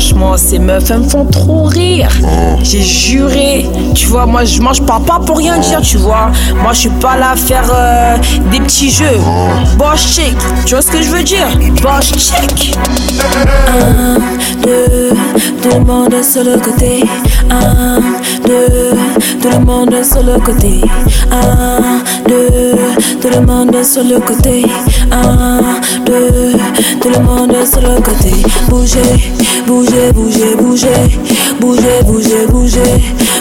franchement, ces meufs, elles me font trop rire. J'ai juré. Tu vois, moi, je mange pas, pas pour rien dire, tu vois. Moi, je suis pas là à faire euh, des petits jeux. Boss chic. Tu vois ce que je veux dire? Boss chic. Un, deux, tout le monde sur le côté. Un, deux, tout le monde sur le côté. Un, deux, tout le monde sur le côté. Un, deux, tout le monde sur le côté. Bougez, bougez, bougez, bougez. Bougez, bougez, bougez.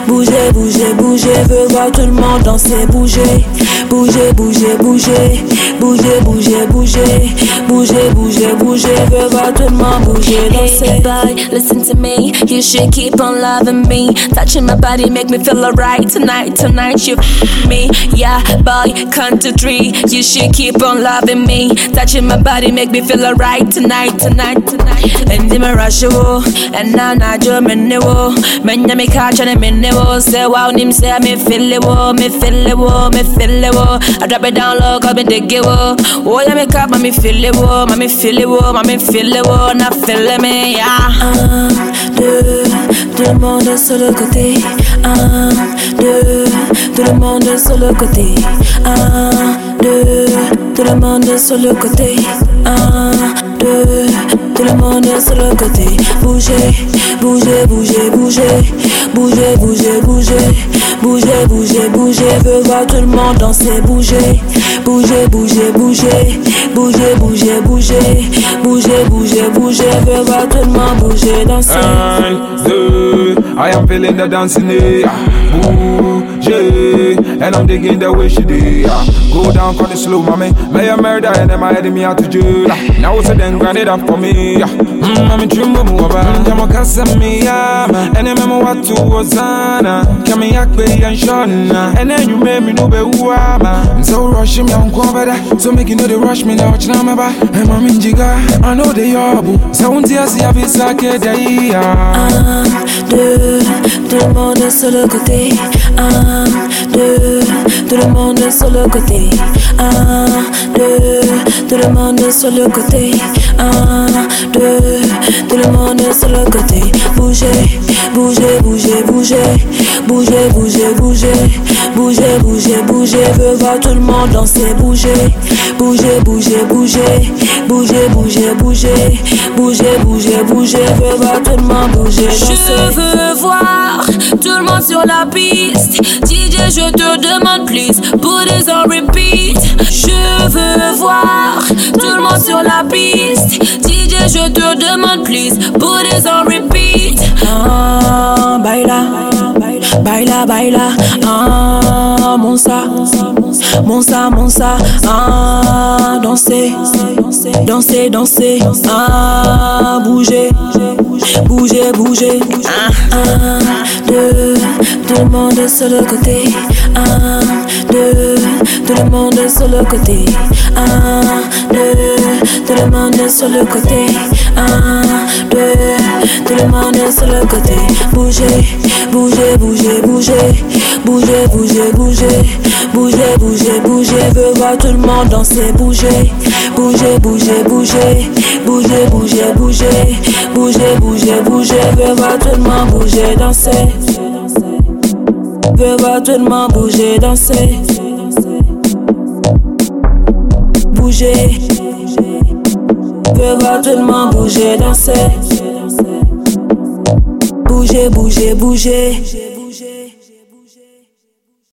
Bougez, bougez, bougez. Veux voir tout le monde danser. Bougez, bougez, bougez, bougez. Bougez, bougez, bougez. Bougez, bougez, bougez. Veux voir tout le monde bouger, danser. Boy, listen to me. You should keep on loving me. Touching my body make me feel alright. Tonight, tonight you me. Yeah, boy, count to You should keep on loving me. Touching my body make me feel alright. Tonight, tonight, tonight. And the rush wo, and now na jo me ne wo. Menya me catch and me ne wo. Say wow nim say me feel it me feel it me feel it. I drop it down low, cause me dig it wo. Oh yeah me cap, me feel it oh, me feel it oh, me feel it na feel it me yeah. Tout le monde sur le côté. Un, deux, tout le monde sur le côté. Un, deux, tout le monde sur le côté. Un, deux, tout le monde sur le côté. Bougez, bougez, bougez, bougez. Bougez, bougez, bougez. Bougez, bougez, bougez. Veux voir tout le monde danser. Bougez, bougez, bougez, bougez. Bougez, bougez, bougez. Bougez, bougez, bougez. Veux voir tout le monde bouger, danser. Un, deux, I am feeling the dancing eh. here. And I'm digging the way she did. Uh, go down, call it slow, mommy. May I murder and then my enemy out to jail. Now now so then grind it up for me. Uh, mm, mami chumbo muwaba. Kama kasa miyama. Ene memu watu And then you yanshona. me know minube who I'm so rush me on kwabada. So make you know they rush me now. China maba. Hey, mami njiga. I know they yabu. Sounds yasi yabisa kedaya. Un, ah, deux, tout le monde est sur le côté. Ah. Un, deux, tout le monde sur le côté. Un, deux, tout le monde sur le côté. Un, deux, tout le monde sur le côté. Bougez, bougez, bougez, bougez. Bougez, bougez, bougez. Bougez, bougez, bougez. Veux voir tout le monde danser. Bougez, bougez, bougez, bougez. Bougez, bougez, bougez. Bougez, bougez, bougez. Veux voir tout le monde bouger. Je veux voir tout le monde sur la piste. DJ, je te demande please, put it on repeat. Je veux voir tout le monde sur la piste. DJ, je te demande please, put it on repeat. Ah, baila, baila, baila. Ah, monsa, monsa, monsa. Ah, danser, danser, danser. Ah, bouger, bouger, bouger. Un, deux, tout le monde sur le côté. Un, deux, tout le monde sur le côté. Un, deux, tout le monde sur le côté. Un, deux, tout le monde sur le côté. Bougez, bougez, bougez, bougez. Bougez, bougez, bougez. Bougez, bougez, bougez. Veux voir tout le monde danser. Bougez, bougez, bougez, bougez. Bougez, bougez, bougez. Bougez, bougez, bougez. Veux voir tout le monde bouger, danser. Veux voir tout le monde bouger, danser. Bouger. Veux voir tout le monde bouger, danser. Bouger, bouger, bouger.